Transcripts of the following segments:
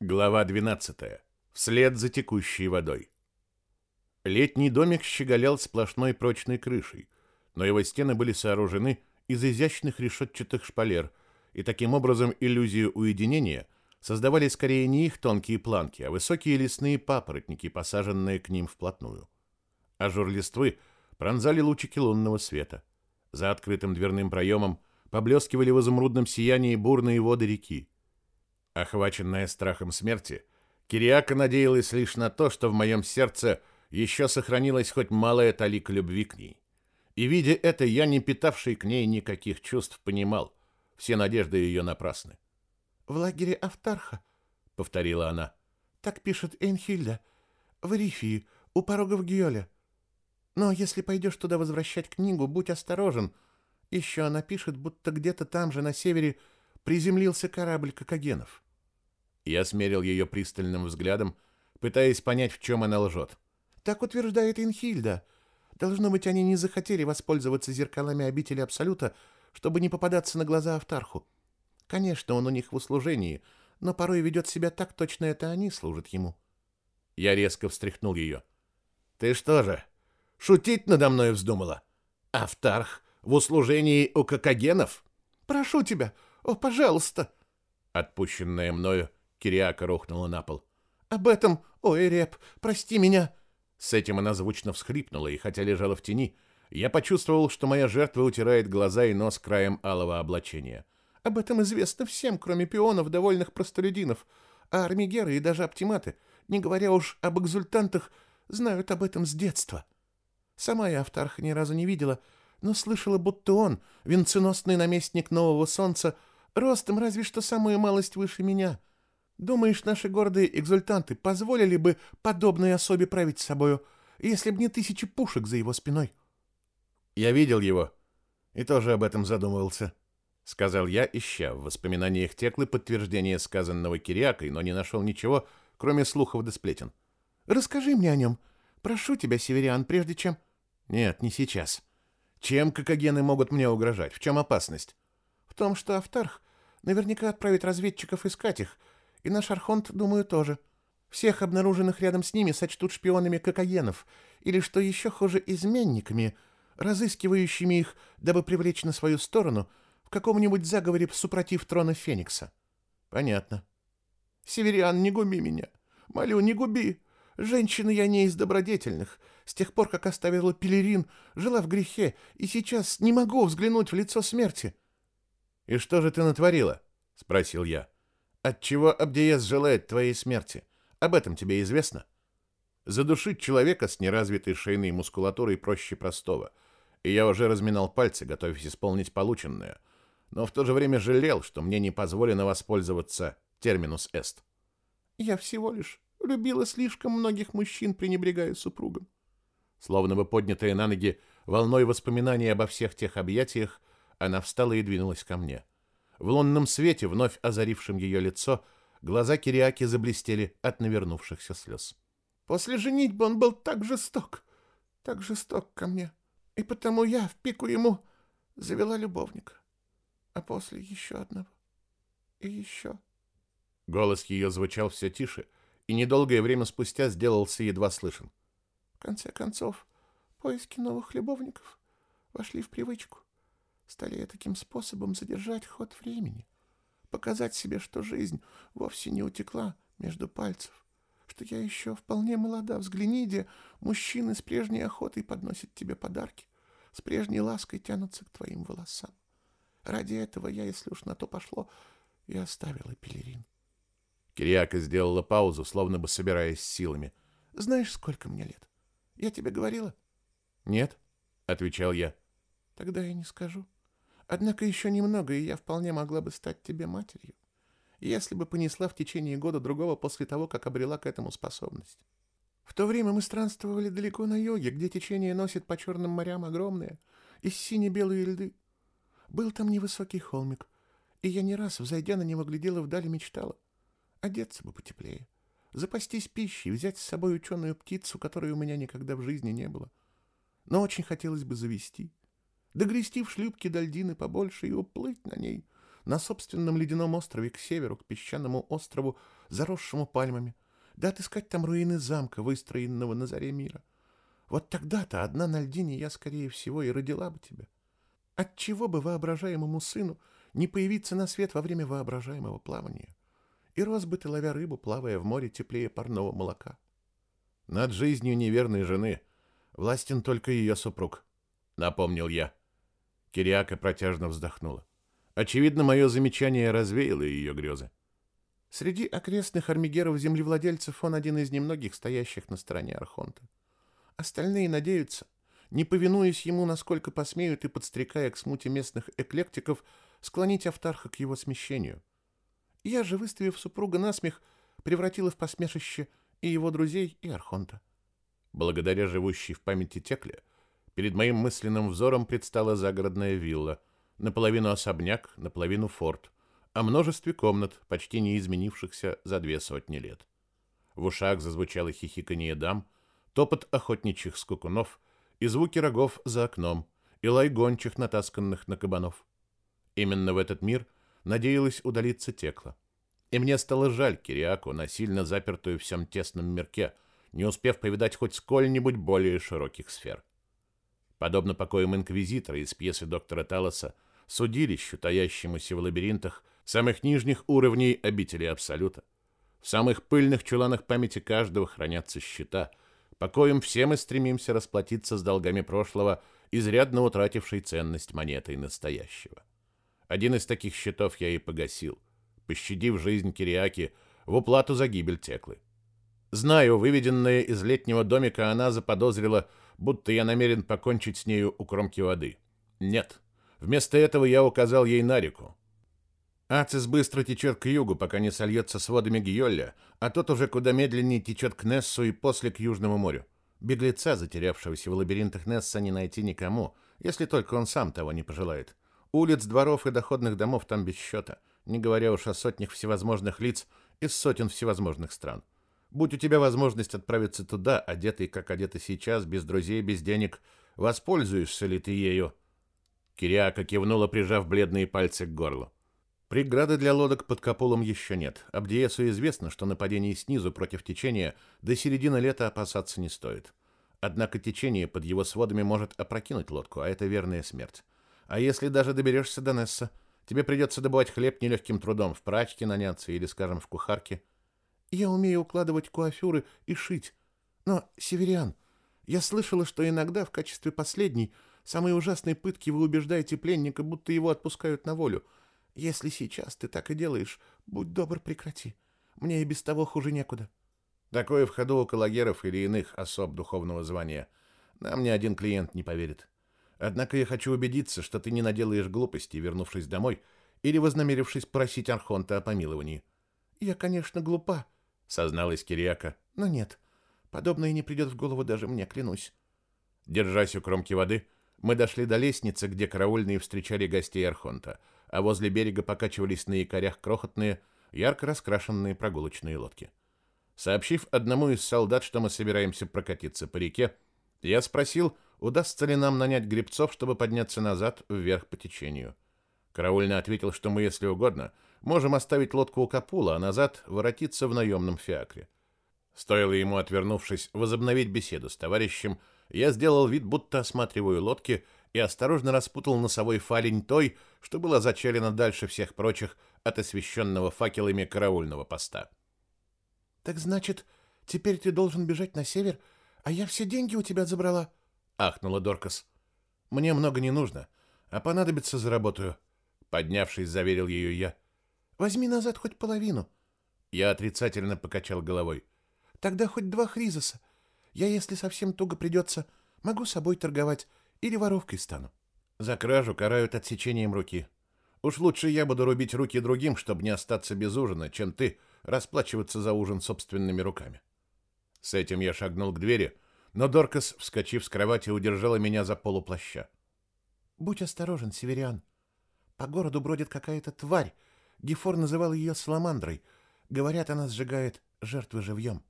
Глава 12. Вслед за текущей водой. Летний домик щеголял сплошной прочной крышей, но его стены были сооружены из изящных решетчатых шпалер, и таким образом иллюзию уединения создавали скорее не их тонкие планки, а высокие лесные папоротники, посаженные к ним вплотную. Ажур листвы пронзали лучики лунного света. За открытым дверным проемом поблескивали в изумрудном сиянии бурные воды реки. Охваченная страхом смерти, Кириака надеялась лишь на то, что в моем сердце еще сохранилась хоть малая талика любви к ней. И, видя это, я, не питавший к ней никаких чувств, понимал, все надежды ее напрасны. «В лагере Автарха», — повторила она. «Так пишет Энхильда. В Рифии, у порогов Гиоля. Но если пойдешь туда возвращать книгу, будь осторожен. Еще она пишет, будто где-то там же, на севере, приземлился корабль Кокогенов». Я смерил ее пристальным взглядом, пытаясь понять, в чем она лжет. Так утверждает Инхильда. Должно быть, они не захотели воспользоваться зеркалами обители Абсолюта, чтобы не попадаться на глаза Автарху. Конечно, он у них в услужении, но порой ведет себя так, точно это они служат ему. Я резко встряхнул ее. «Ты что же, шутить надо мной вздумала? Автарх в услужении у кокогенов?» «Прошу тебя, о, пожалуйста!» Отпущенная мною Кириака рухнула на пол. «Об этом, ой, Реп, прости меня!» С этим она звучно всхлипнула, и хотя лежала в тени, я почувствовал, что моя жертва утирает глаза и нос краем алого облачения. «Об этом известно всем, кроме пионов, довольных простолюдинов, а армигеры и даже оптиматы, не говоря уж об экзультантах, знают об этом с детства. Сама я Автарха ни разу не видела, но слышала, будто он, венценосный наместник Нового Солнца, ростом разве что самую малость выше меня» Думаешь, наши гордые экзультанты позволили бы подобной особе править собою, если б не тысячи пушек за его спиной? Я видел его и тоже об этом задумывался, сказал я, ища в воспоминаниях Теклы подтверждение сказанного Кириакой, но не нашел ничего, кроме слухов да сплетен. Расскажи мне о нем. Прошу тебя, Севериан, прежде чем... Нет, не сейчас. Чем кокогены могут мне угрожать? В чем опасность? В том, что Автарх наверняка отправит разведчиков искать их, и наш Архонт, думаю, тоже. Всех обнаруженных рядом с ними сочтут шпионами кокаенов, или, что еще хуже, изменниками, разыскивающими их, дабы привлечь на свою сторону в каком-нибудь заговоре супротив трона Феникса. Понятно. Севериан, не губи меня. Молю, не губи. Женщина я не из добродетельных. С тех пор, как оставила пелерин, жила в грехе, и сейчас не могу взглянуть в лицо смерти. — И что же ты натворила? — спросил я. — Отчего Абдиес желает твоей смерти? Об этом тебе известно? Задушить человека с неразвитой шейной мускулатурой проще простого, и я уже разминал пальцы, готовясь исполнить полученное, но в то же время жалел, что мне не позволено воспользоваться терминус эст. Я всего лишь любила слишком многих мужчин, пренебрегая супругом. Словно бы поднятая на ноги волной воспоминаний обо всех тех объятиях, она встала и двинулась ко мне. — в лунном свете, вновь озарившем ее лицо, глаза Кириаки заблестели от навернувшихся слез. «После женитьбы он был так жесток, так жесток ко мне, и потому я в пику ему завела любовника, а после еще одного и еще». Голос ее звучал все тише, и недолгое время спустя сделался едва слышен. В конце концов, поиски новых любовников вошли в привычку стали таким способом задержать ход времени, показать себе, что жизнь вовсе не утекла между пальцев, что я еще вполне молода. Взгляни, где мужчины с прежней охотой подносят тебе подарки, с прежней лаской тянутся к твоим волосам. Ради этого я, если уж на то пошло, и оставила пелерин. Кириака сделала паузу, словно бы собираясь силами. «Знаешь, сколько мне лет? Я тебе говорила?» «Нет», — отвечал я. «Тогда я не скажу. Однако еще немного, и я вполне могла бы стать тебе матерью, если бы понесла в течение года другого после того, как обрела к этому способность. В то время мы странствовали далеко на юге, где течение носит по черным морям огромные и сине-белые льды. Был там невысокий холмик, и я не раз, взойдя на него, глядела вдали и мечтала. Одеться бы потеплее, запастись пищей, взять с собой ученую птицу, которой у меня никогда в жизни не было. Но очень хотелось бы завести — догрести в шлюпке до льдины побольше и уплыть на ней, на собственном ледяном острове к северу, к песчаному острову, заросшему пальмами, да отыскать там руины замка, выстроенного на заре мира. Вот тогда-то одна на льдине я, скорее всего, и родила бы тебя. Отчего бы воображаемому сыну не появиться на свет во время воображаемого плавания? И рос бы ты, ловя рыбу, плавая в море теплее парного молока. Над жизнью неверной жены властен только ее супруг, напомнил я. Кириака протяжно вздохнула. Очевидно, мое замечание развеяло ее грезы. Среди окрестных армигеров-землевладельцев он один из немногих стоящих на стороне Архонта. Остальные надеются, не повинуясь ему, насколько посмеют и подстрекая к смуте местных эклектиков, склонить Автарха к его смещению. Я же, выставив супруга на смех, превратила в посмешище и его друзей, и Архонта. Благодаря живущей в памяти Текле, перед моим мысленным взором предстала загородная вилла, наполовину особняк, наполовину форт, о множестве комнат, почти не изменившихся за две сотни лет. В ушах зазвучало хихиканье дам, топот охотничьих скукунов и звуки рогов за окном, и лай гончих, натасканных на кабанов. Именно в этот мир надеялась удалиться Текла. И мне стало жаль Кириаку, насильно запертую в всем тесном мирке, не успев повидать хоть сколь-нибудь более широких сфер. Подобно покоям инквизитора из пьесы доктора Талоса, судилищу, таящемуся в лабиринтах самых нижних уровней обители Абсолюта. В самых пыльных чуланах памяти каждого хранятся счета, по коим все мы стремимся расплатиться с долгами прошлого, изрядно утратившей ценность монетой настоящего. Один из таких счетов я и погасил, пощадив жизнь Кириаки в уплату за гибель Теклы. Знаю, выведенная из летнего домика, она заподозрила, будто я намерен покончить с нею у кромки воды. Нет. Вместо этого я указал ей на реку, Ацис быстро течет к югу, пока не сольется с водами Гиолля, а тот уже куда медленнее течет к Нессу и после к Южному морю. Беглеца, затерявшегося в лабиринтах Несса, не найти никому, если только он сам того не пожелает. Улиц, дворов и доходных домов там без счета, не говоря уж о сотнях всевозможных лиц из сотен всевозможных стран. Будь у тебя возможность отправиться туда, одетый, как одетый сейчас, без друзей, без денег, воспользуешься ли ты ею?» Кириака кивнула, прижав бледные пальцы к горлу. Преграды для лодок под Каполом еще нет. Абдиесу известно, что нападение снизу против течения до середины лета опасаться не стоит. Однако течение под его сводами может опрокинуть лодку, а это верная смерть. А если даже доберешься до Несса, тебе придется добывать хлеб нелегким трудом, в прачке наняться или, скажем, в кухарке. Я умею укладывать куафюры и шить. Но, Северян, я слышала, что иногда в качестве последней, самой ужасной пытки вы убеждаете пленника, будто его отпускают на волю — если сейчас ты так и делаешь, будь добр, прекрати. Мне и без того хуже некуда. Такое в ходу у калагеров или иных особ духовного звания. Нам ни один клиент не поверит. Однако я хочу убедиться, что ты не наделаешь глупости, вернувшись домой, или вознамерившись просить Архонта о помиловании. Я, конечно, глупа, созналась Кириака. Но нет, подобное не придет в голову даже мне, клянусь. Держась у кромки воды, мы дошли до лестницы, где караульные встречали гостей Архонта — а возле берега покачивались на якорях крохотные, ярко раскрашенные прогулочные лодки. Сообщив одному из солдат, что мы собираемся прокатиться по реке, я спросил, удастся ли нам нанять гребцов, чтобы подняться назад вверх по течению. Караульный ответил, что мы, если угодно, можем оставить лодку у Капула, а назад воротиться в наемном фиакре. Стоило ему, отвернувшись, возобновить беседу с товарищем, я сделал вид, будто осматриваю лодки и осторожно распутал носовой фалень той, что была зачалена дальше всех прочих от освещенного факелами караульного поста. «Так значит, теперь ты должен бежать на север, а я все деньги у тебя забрала?» — ахнула Доркас. «Мне много не нужно, а понадобится заработаю», — поднявшись, заверил ее я. «Возьми назад хоть половину». Я отрицательно покачал головой. «Тогда хоть два хризоса. Я, если совсем туго придется, могу собой торговать или воровкой стану. За кражу карают отсечением руки. Уж лучше я буду рубить руки другим, чтобы не остаться без ужина, чем ты расплачиваться за ужин собственными руками. С этим я шагнул к двери, но Доркас, вскочив с кровати, удержала меня за полуплаща. «Будь осторожен, Севериан. По городу бродит какая-то тварь. Гефор называл ее Саламандрой. Говорят, она сжигает жертвы живьем».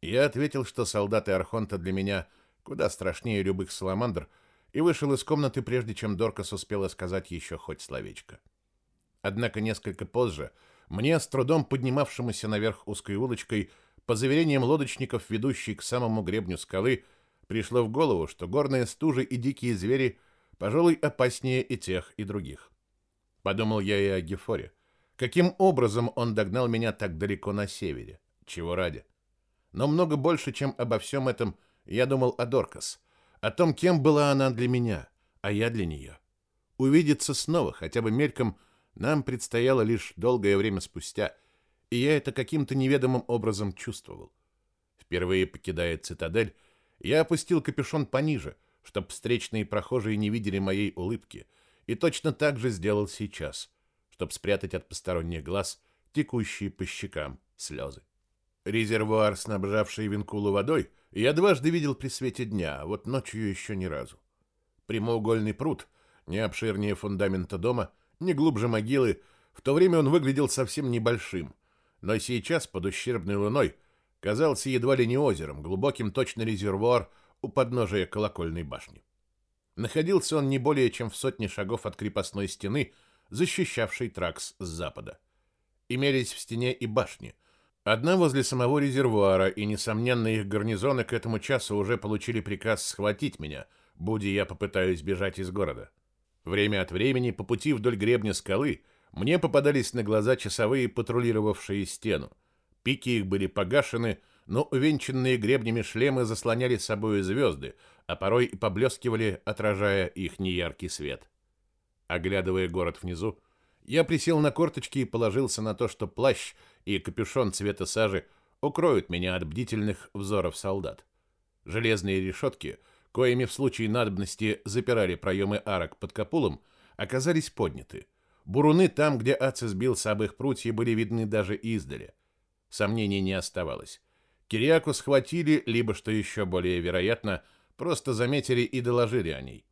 Я ответил, что солдаты Архонта для меня куда страшнее любых саламандр, и вышел из комнаты, прежде чем Доркас успела сказать еще хоть словечко. Однако несколько позже мне, с трудом поднимавшемуся наверх узкой улочкой, по заверениям лодочников, ведущей к самому гребню скалы, пришло в голову, что горные стужи и дикие звери, пожалуй, опаснее и тех, и других. Подумал я и о Гефоре. Каким образом он догнал меня так далеко на севере? Чего ради? Но много больше, чем обо всем этом, я думал о Доркас, о том, кем была она для меня, а я для нее. Увидеться снова, хотя бы мельком, нам предстояло лишь долгое время спустя, и я это каким-то неведомым образом чувствовал. Впервые покидая цитадель, я опустил капюшон пониже, чтобы встречные прохожие не видели моей улыбки, и точно так же сделал сейчас, чтобы спрятать от посторонних глаз текущие по щекам слезы. Резервуар, снабжавший Винкулу водой, я дважды видел при свете дня, а вот ночью еще ни разу. Прямоугольный пруд, не обширнее фундамента дома, не глубже могилы, в то время он выглядел совсем небольшим, но сейчас под ущербной луной казался едва ли не озером, глубоким точно резервуар у подножия колокольной башни. Находился он не более чем в сотне шагов от крепостной стены, защищавшей Тракс с запада. Имелись в стене и башни. Одна возле самого резервуара, и, несомненно, их гарнизоны к этому часу уже получили приказ схватить меня, будь я попытаюсь бежать из города. Время от времени по пути вдоль гребня скалы мне попадались на глаза часовые, патрулировавшие стену. Пики их были погашены, но увенчанные гребнями шлемы заслоняли собой звезды, а порой и поблескивали, отражая их неяркий свет. Оглядывая город внизу, я присел на корточки и положился на то, что плащ и капюшон цвета сажи укроют меня от бдительных взоров солдат. Железные решетки, коими в случае надобности запирали проемы арок под капулом, оказались подняты. Буруны там, где Ацис бил с обоих прутья, были видны даже издали. Сомнений не оставалось. Кириаку схватили, либо, что еще более вероятно, просто заметили и доложили о ней.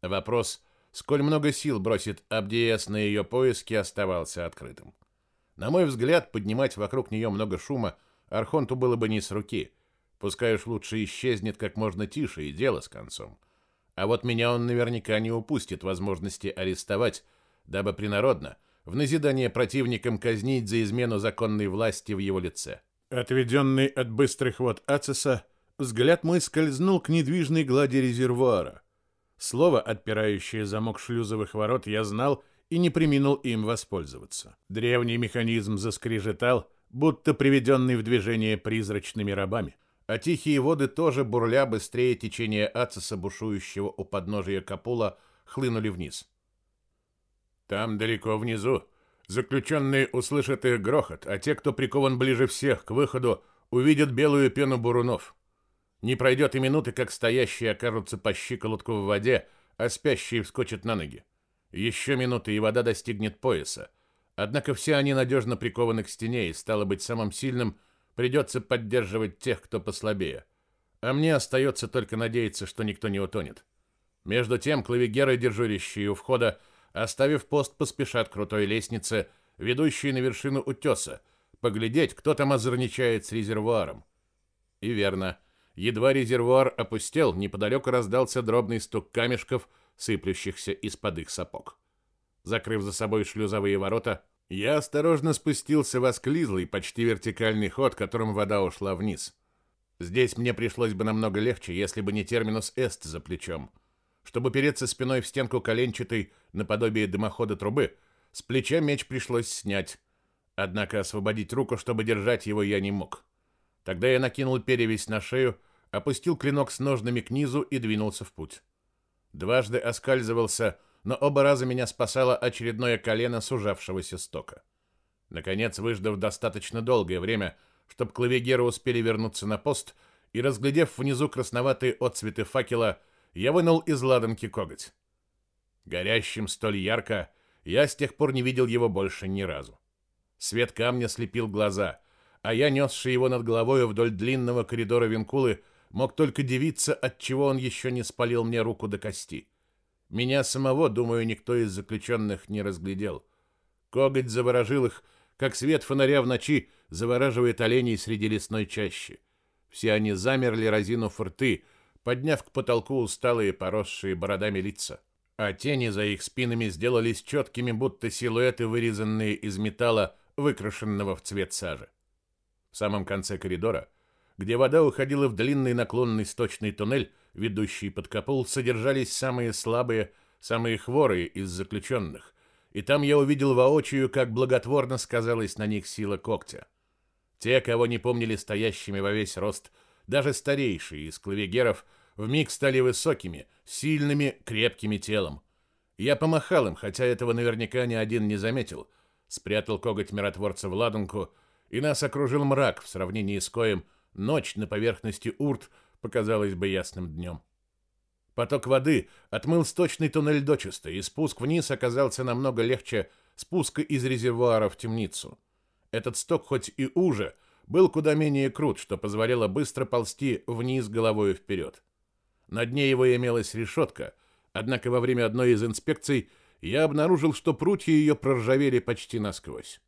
Вопрос, сколь много сил бросит Абдиес на ее поиски, оставался открытым. На мой взгляд, поднимать вокруг нее много шума Архонту было бы не с руки. Пускай уж лучше исчезнет как можно тише, и дело с концом. А вот меня он наверняка не упустит возможности арестовать, дабы принародно, в назидание противникам казнить за измену законной власти в его лице. Отведенный от быстрых вод Ациса, взгляд мой скользнул к недвижной глади резервуара. Слово, отпирающее замок шлюзовых ворот, я знал и не приминул им воспользоваться. Древний механизм заскрежетал, будто приведенный в движение призрачными рабами, а тихие воды тоже, бурля быстрее течения Ациса, бушующего у подножия Капула, хлынули вниз. Там, далеко внизу, Заключенные услышат их грохот, а те, кто прикован ближе всех к выходу, увидят белую пену бурунов. Не пройдет и минуты, как стоящие окажутся по щиколотку в воде, а спящие вскочат на ноги. Еще минуты, и вода достигнет пояса. Однако все они надежно прикованы к стене, и, стало быть, самым сильным придется поддерживать тех, кто послабее. А мне остается только надеяться, что никто не утонет. Между тем, клавигеры, дежурящие у входа, Оставив пост, поспешат к крутой лестнице, ведущей на вершину утеса, поглядеть, кто там озорничает с резервуаром. И верно. Едва резервуар опустел, неподалеку раздался дробный стук камешков, сыплющихся из-под их сапог. Закрыв за собой шлюзовые ворота, я осторожно спустился в осклизлый, почти вертикальный ход, которым вода ушла вниз. Здесь мне пришлось бы намного легче, если бы не терминус «эст» за плечом — чтобы переться спиной в стенку коленчатой наподобие дымохода трубы, с плеча меч пришлось снять. Однако освободить руку, чтобы держать его, я не мог. Тогда я накинул перевязь на шею, опустил клинок с ножными к низу и двинулся в путь. Дважды оскальзывался, но оба раза меня спасало очередное колено сужавшегося стока. Наконец, выждав достаточно долгое время, чтобы клавигеры успели вернуться на пост, и, разглядев внизу красноватые отцветы факела, я вынул из ладанки коготь. Горящим столь ярко, я с тех пор не видел его больше ни разу. Свет камня слепил глаза, а я, несший его над головой вдоль длинного коридора Винкулы, мог только дивиться, от чего он еще не спалил мне руку до кости. Меня самого, думаю, никто из заключенных не разглядел. Коготь заворожил их, как свет фонаря в ночи завораживает оленей среди лесной чащи. Все они замерли, разинув рты, подняв к потолку усталые, поросшие бородами лица. а тени за их спинами сделались четкими, будто силуэты, вырезанные из металла, выкрашенного в цвет сажи. В самом конце коридора, где вода уходила в длинный наклонный сточный туннель, ведущий под капул, содержались самые слабые, самые хворые из заключенных, и там я увидел воочию, как благотворно сказалась на них сила когтя. Те, кого не помнили стоящими во весь рост, даже старейшие из клавигеров, вмиг стали высокими, сильными, крепкими телом. Я помахал им, хотя этого наверняка ни один не заметил, спрятал коготь миротворца в ладунку, и нас окружил мрак, в сравнении с коем ночь на поверхности урт показалась бы ясным днем. Поток воды отмыл сточный туннель дочисто, и спуск вниз оказался намного легче спуска из резервуара в темницу. Этот сток хоть и уже, был куда менее крут, что позволяло быстро ползти вниз головой вперед. На дне его имелась решетка, однако во время одной из инспекций я обнаружил, что прутья ее проржавели почти насквозь.